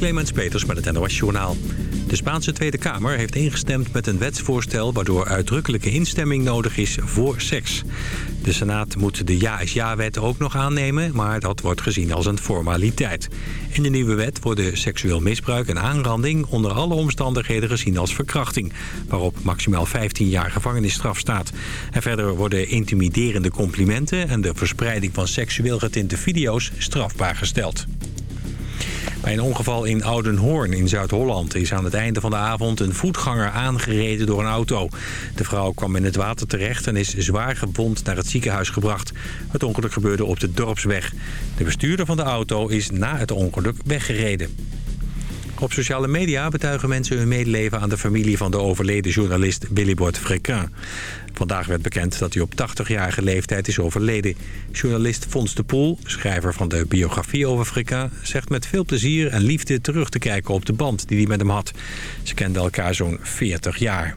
Clemens Peters met het NOS Journaal. De Spaanse Tweede Kamer heeft ingestemd met een wetsvoorstel... waardoor uitdrukkelijke instemming nodig is voor seks. De Senaat moet de ja-is-ja-wet ook nog aannemen... maar dat wordt gezien als een formaliteit. In de nieuwe wet worden seksueel misbruik en aanranding... onder alle omstandigheden gezien als verkrachting... waarop maximaal 15 jaar gevangenisstraf staat. En verder worden intimiderende complimenten... en de verspreiding van seksueel getinte video's strafbaar gesteld. Bij een ongeval in Oudenhoorn in Zuid-Holland is aan het einde van de avond een voetganger aangereden door een auto. De vrouw kwam in het water terecht en is zwaar gewond naar het ziekenhuis gebracht. Het ongeluk gebeurde op de dorpsweg. De bestuurder van de auto is na het ongeluk weggereden. Op sociale media betuigen mensen hun medeleven aan de familie van de overleden journalist Willybord Fréquin. Vandaag werd bekend dat hij op 80-jarige leeftijd is overleden. Journalist Fons de Poel, schrijver van de biografie over Fréquin... zegt met veel plezier en liefde terug te kijken op de band die hij met hem had. Ze kenden elkaar zo'n 40 jaar.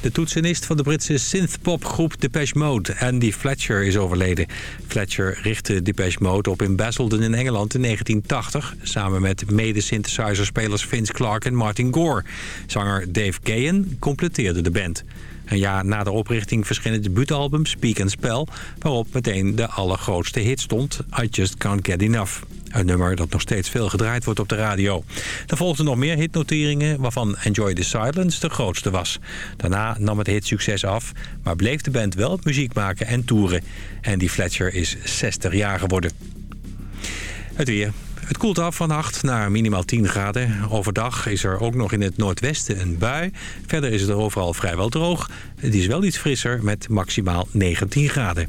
De toetsenist van de Britse synthpopgroep Depeche Mode, Andy Fletcher, is overleden. Fletcher richtte Depeche Mode op in Basildon in Engeland in 1980... samen met mede-synthesizer-spelers Vince Clarke en Martin Gore. Zanger Dave Gahan completeerde de band. Een jaar na de oprichting verscheen het debuutalbum Speak and Spell... waarop meteen de allergrootste hit stond, I Just Can't Get Enough. Een nummer dat nog steeds veel gedraaid wordt op de radio. Er volgden nog meer hitnoteringen, waarvan Enjoy the Silence de grootste was. Daarna nam het hitsucces af, maar bleef de band wel muziek maken en toeren. Andy Fletcher is 60 jaar geworden. Het weer. Het koelt af vannacht naar minimaal 10 graden. Overdag is er ook nog in het noordwesten een bui. Verder is het er overal vrijwel droog. Het is wel iets frisser met maximaal 19 graden.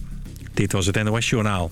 Dit was het NOS Journaal.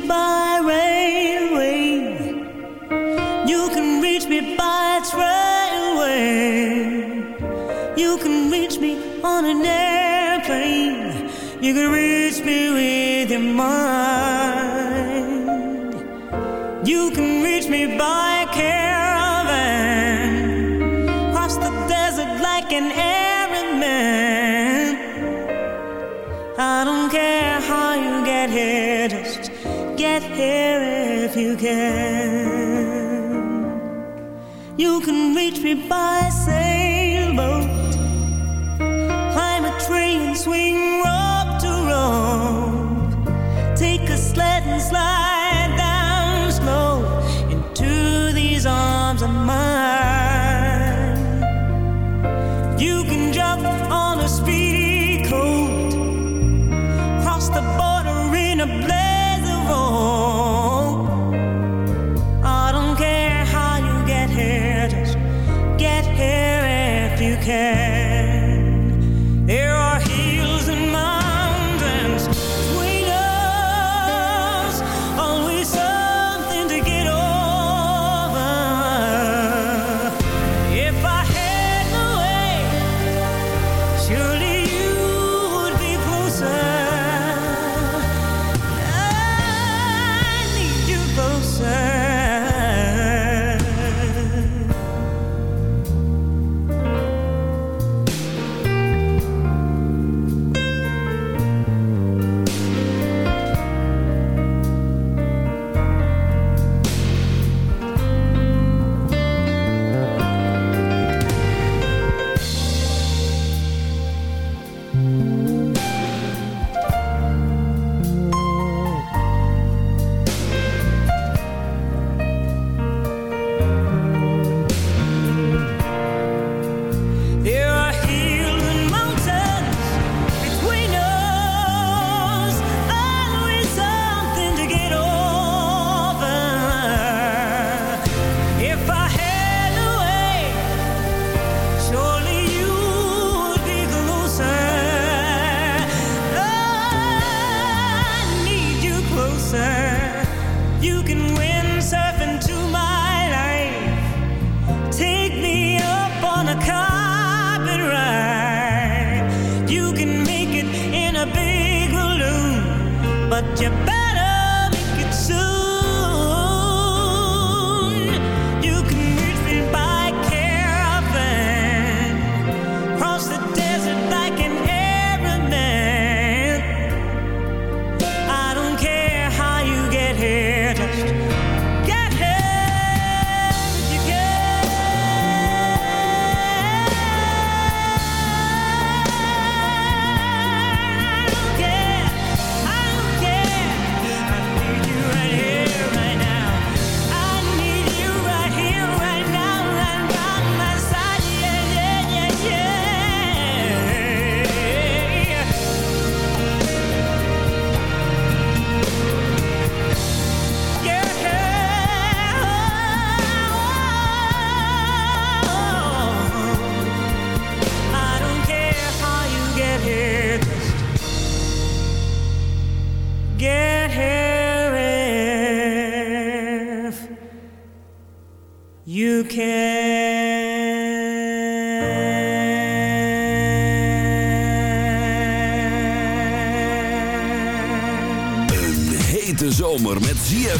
by rain. You can reach me by saying.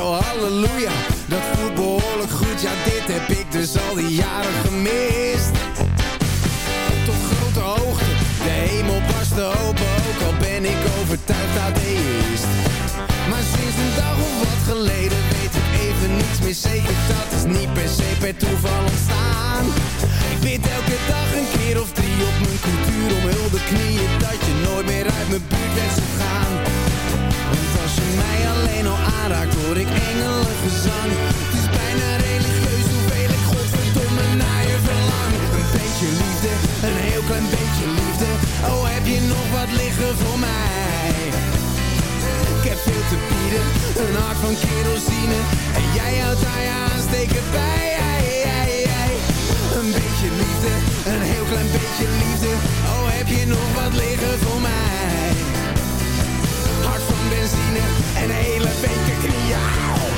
Halleluja, dat voelt behoorlijk goed. Ja dit heb ik dus al die jaren gemist. Tot grote hoogte, de hemel barst open Ook. Al ben ik overtuigd atheïst Maar sinds een dag of wat geleden weet ik even niets meer zeker. Dat is niet per se per toeval ontstaan. Ik bid elke dag een keer of drie op mijn cultuur om hulde knieën. Dat je nooit meer uit mijn buurt bent gaan Want als je mij alleen al aanraakt hoor ik engelengezang Het is bijna religieus hoeveel ik godverdomme naar je verlang. Een beetje liefde, een heel klein beetje liefde. Oh heb je nog wat liggen voor mij? Ik heb veel te bieden, een hart van kerosine. En jij houdt aan je aansteken bij Een beetje liefde, een heel klein beetje liefde. Oh heb je nog wat liggen voor mij benzine en hele beker knieën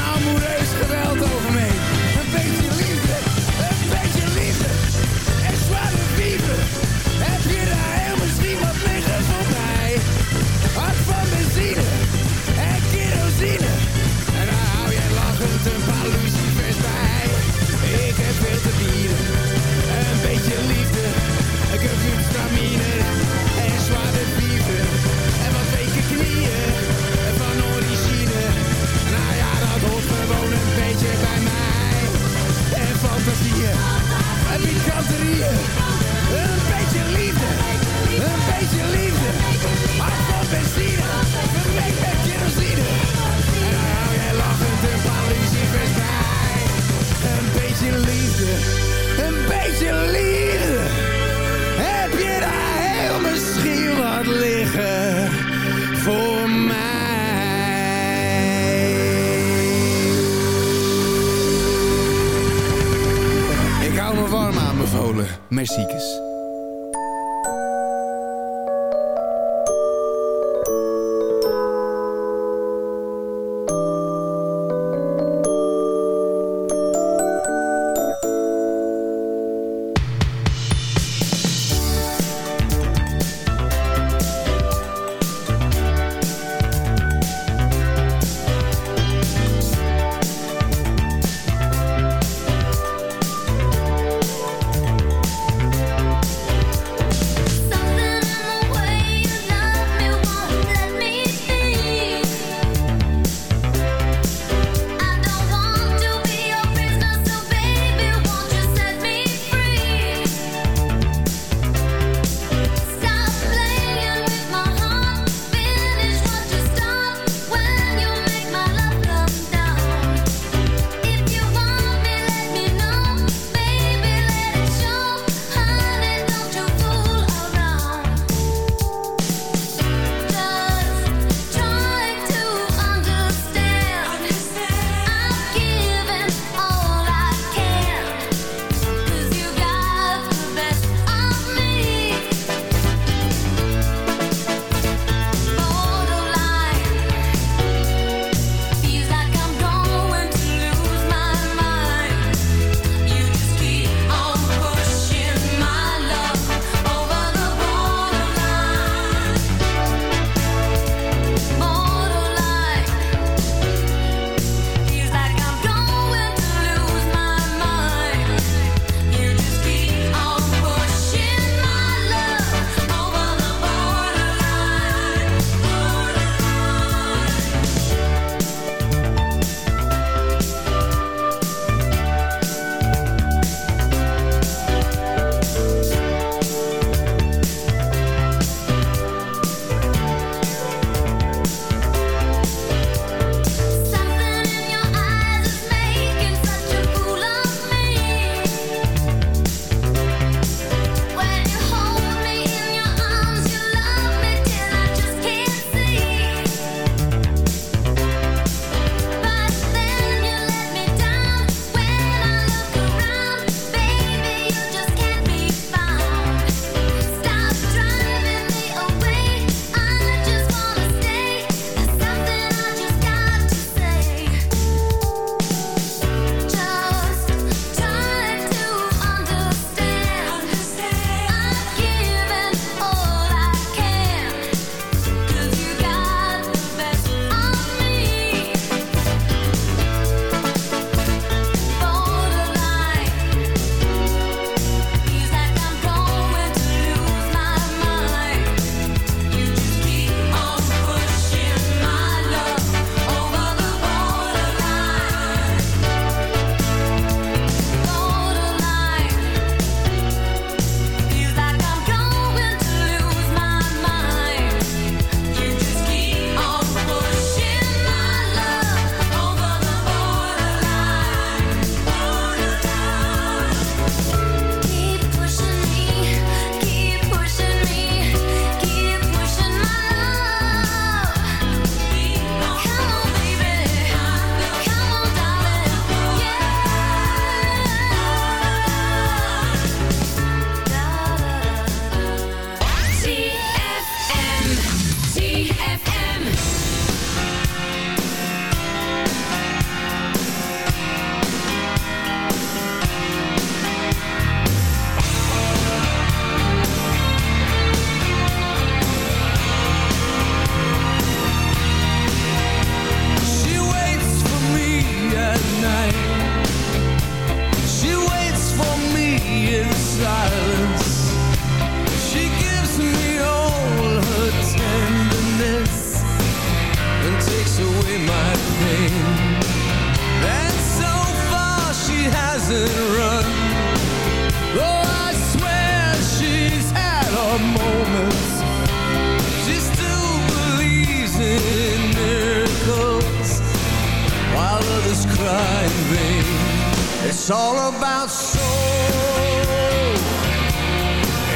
all about soul.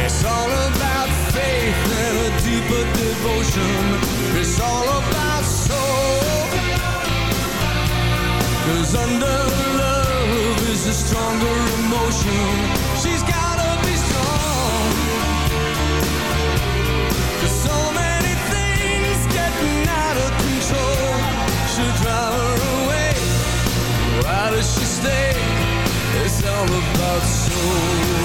It's all about faith and a deeper devotion. It's all about soul. Cause under love is a stronger emotion. About soul.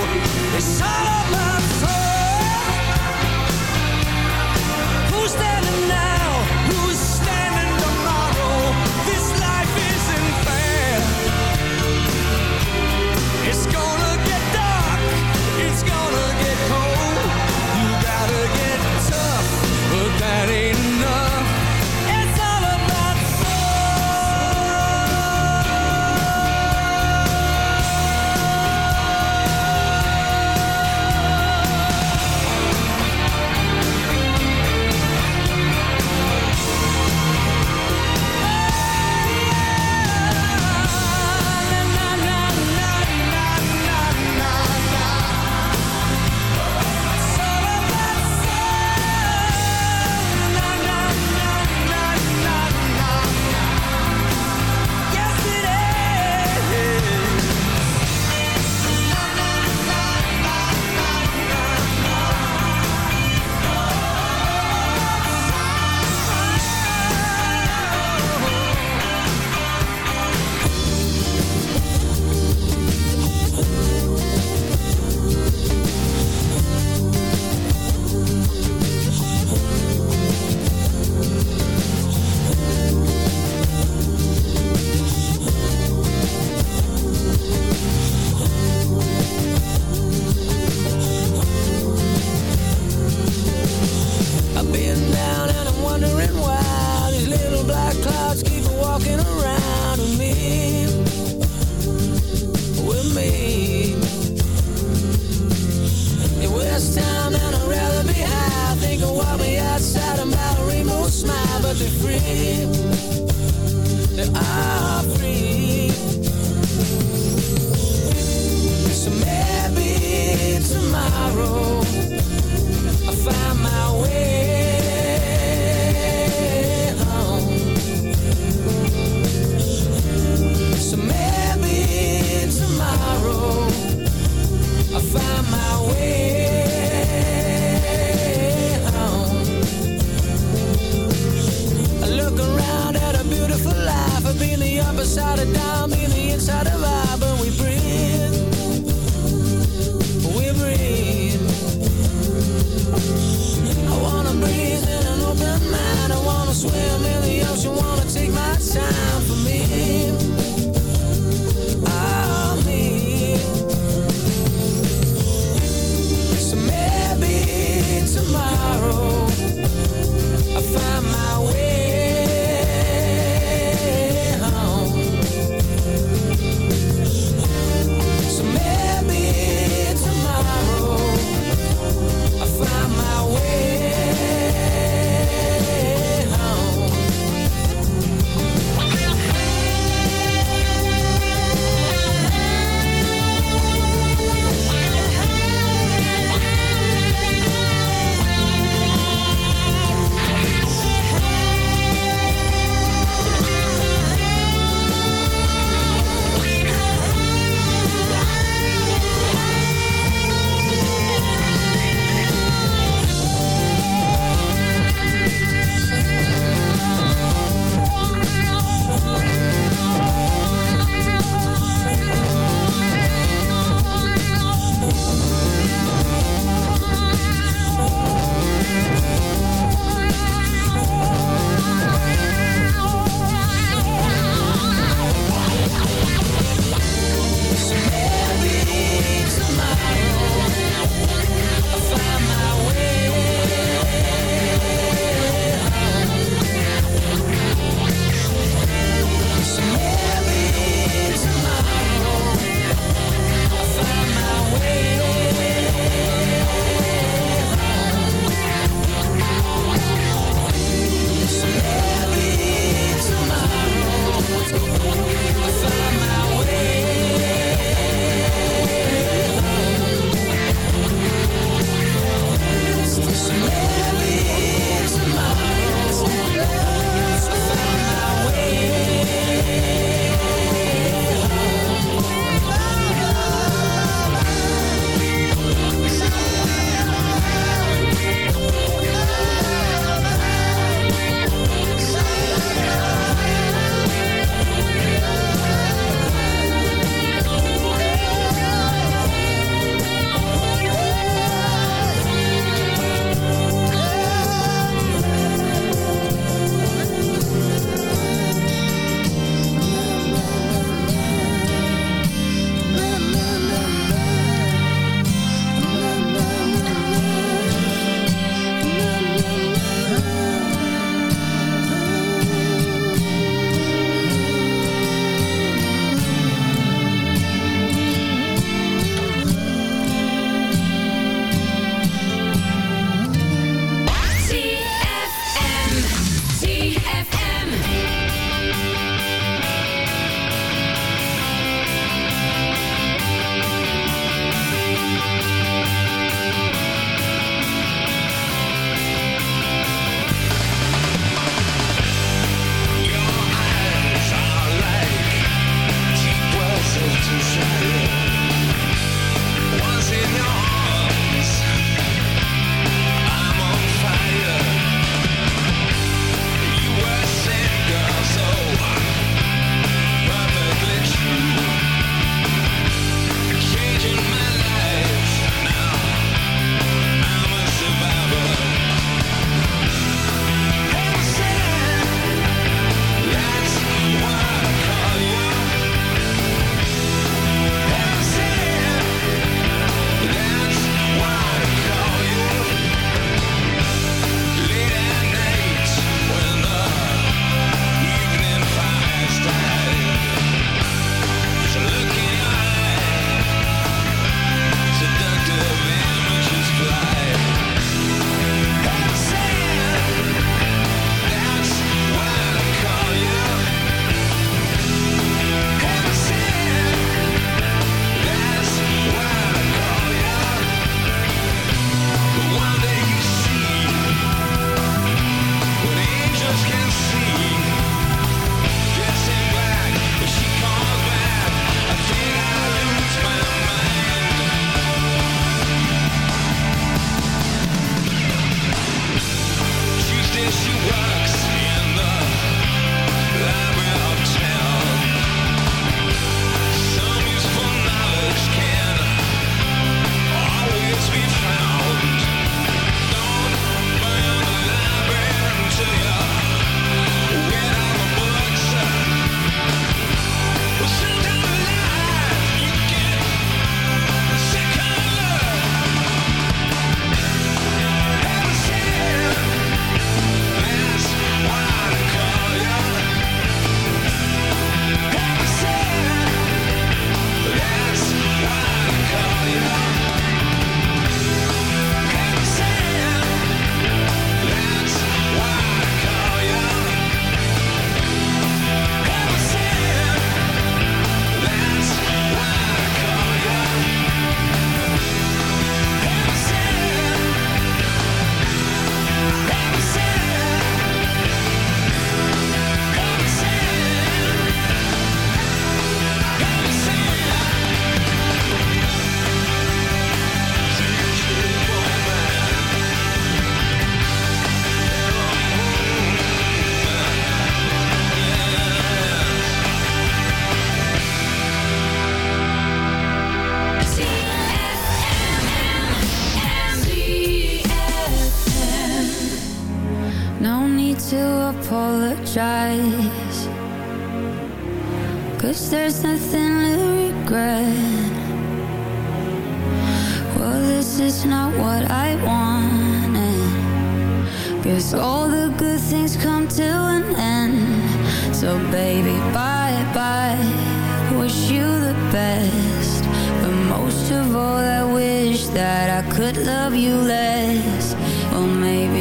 inside of my soul best. But most of all I wish that I could love you less. Well maybe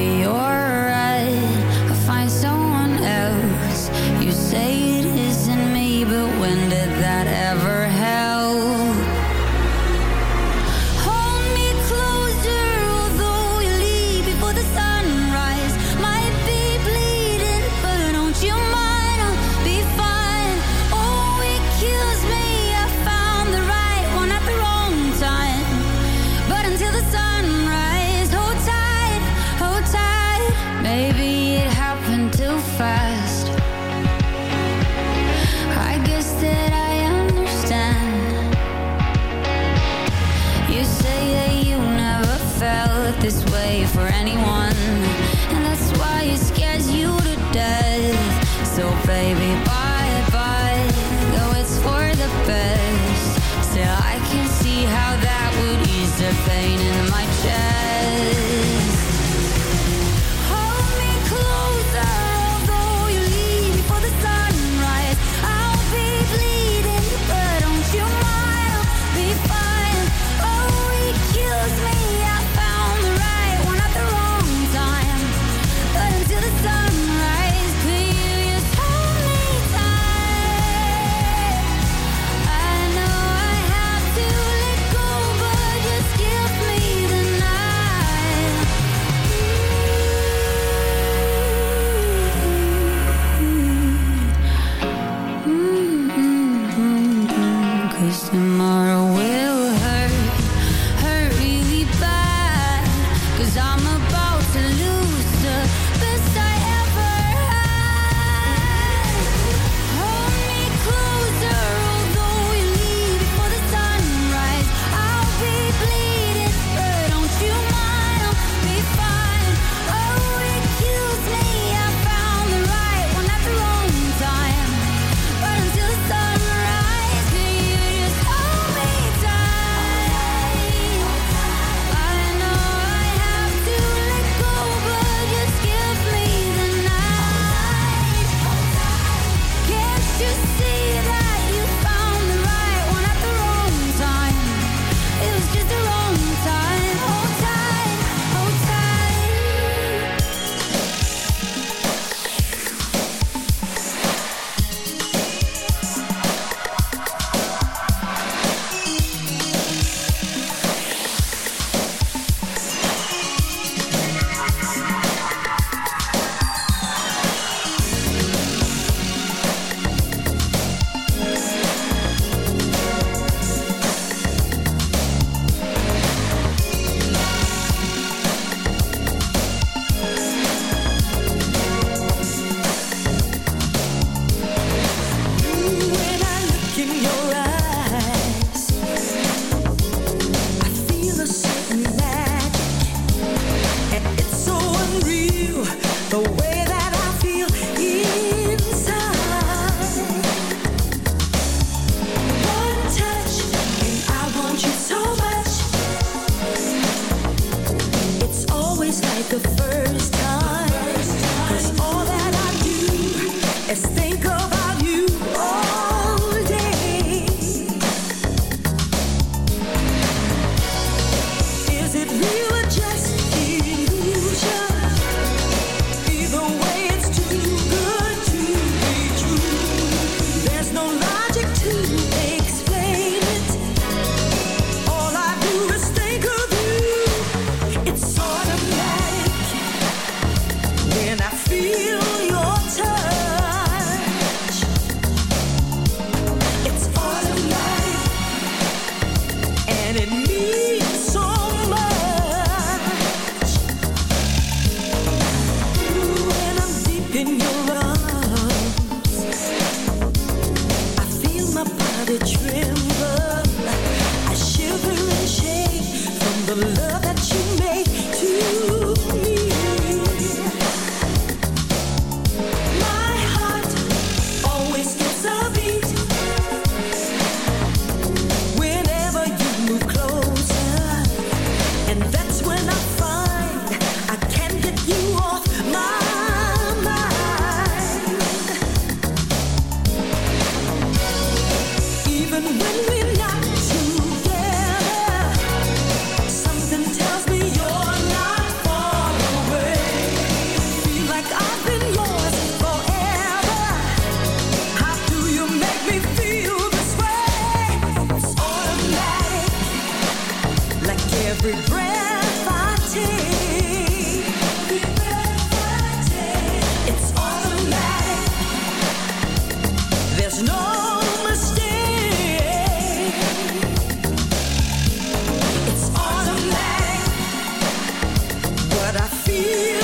that I feel.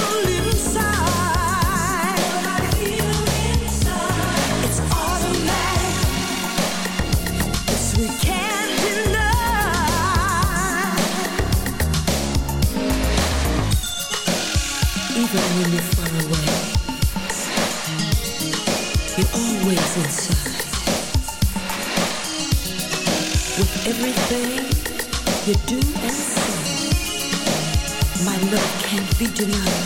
tonight.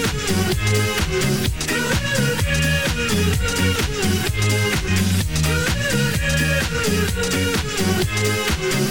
Thank you.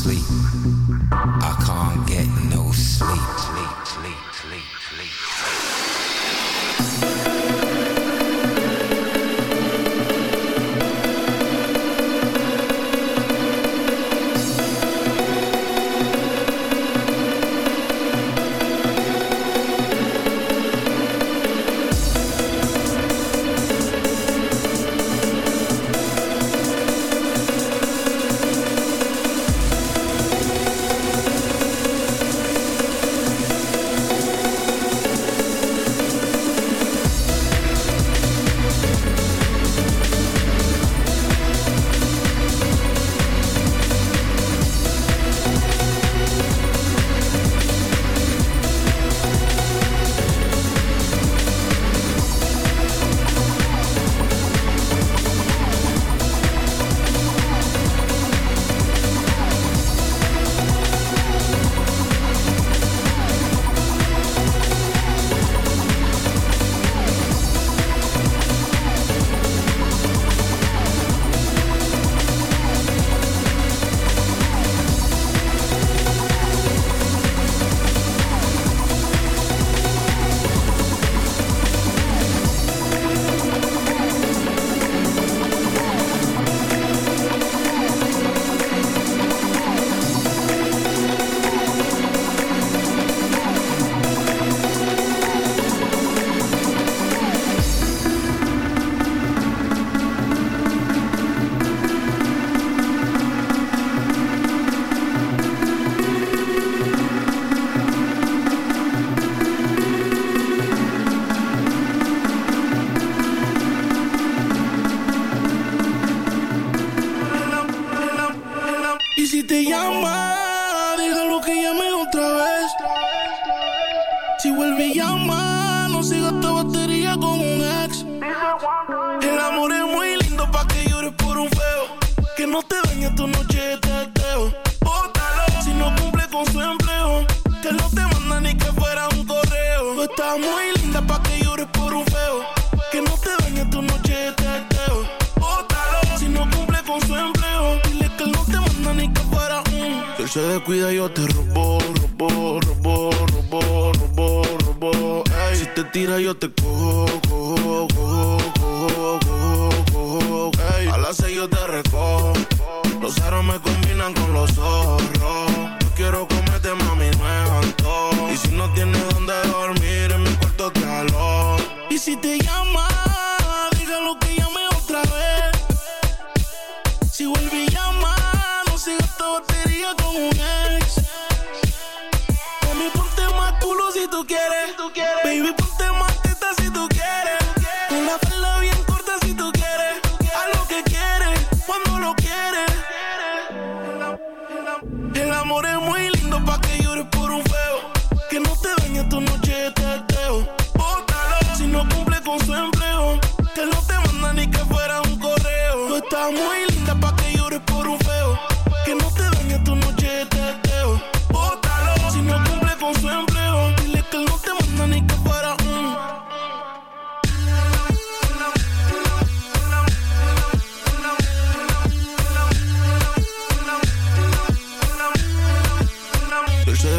Sleep. te llama, dígalo que llame otra vez. Si vuelve y llama, no sigas esta batería con un ex. El amor es muy lindo pa' que llores por un feo. Que no te dañe tu noche de teteo. Bótalo si no cumple con su empleo. Que no te manda ni que fuera un correo. Está muy se descuida yo te robo, robo, robo, robo, robo, robo. Ey. Si te tira yo te cojo, cojo, cojo, cojo, cojo, cojo. Ey. A las seis yo te recojo. Los aros me combinan con los ojos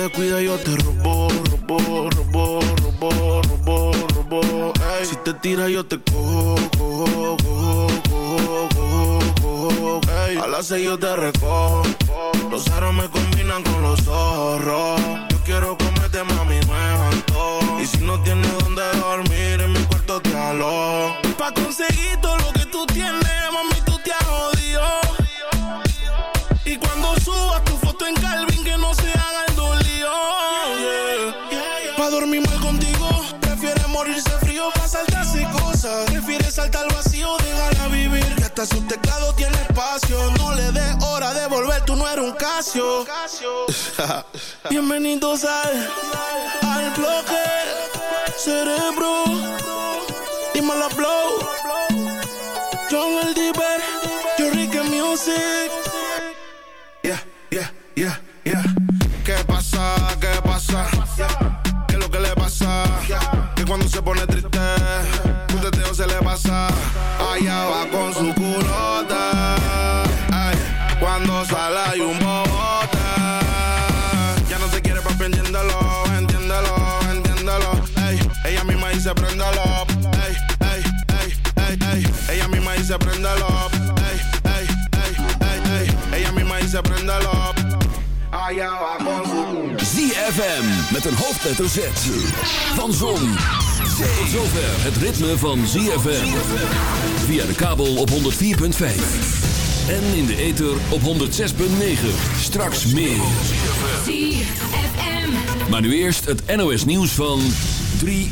descuidas yo te robo, robo, robo, robo, robo, robo. Ey. Si te tiras yo te cojo, cojo, cojo, cojo, cojo, cojo. Ey. A las seis yo te recojo. Los aros me combinan con los zorros. Yo quiero comerte mami me antojo. Y si no tienes donde dormir en mi cuarto te alo. Pa conseguir todo lo que Su teclado tiene espacio. No le dé hora de volver, tú no eres un Casio. Bienvenidos al, al bloque. Cerebro. Dímelo, blow. ZFM met een hoofdletter Z. Van Zon, Zee, zover het ritme van ZFM. Via de kabel op 104.5. En in de ether op 106.9. Straks meer. ZFM. Maar nu eerst het NOS nieuws van 3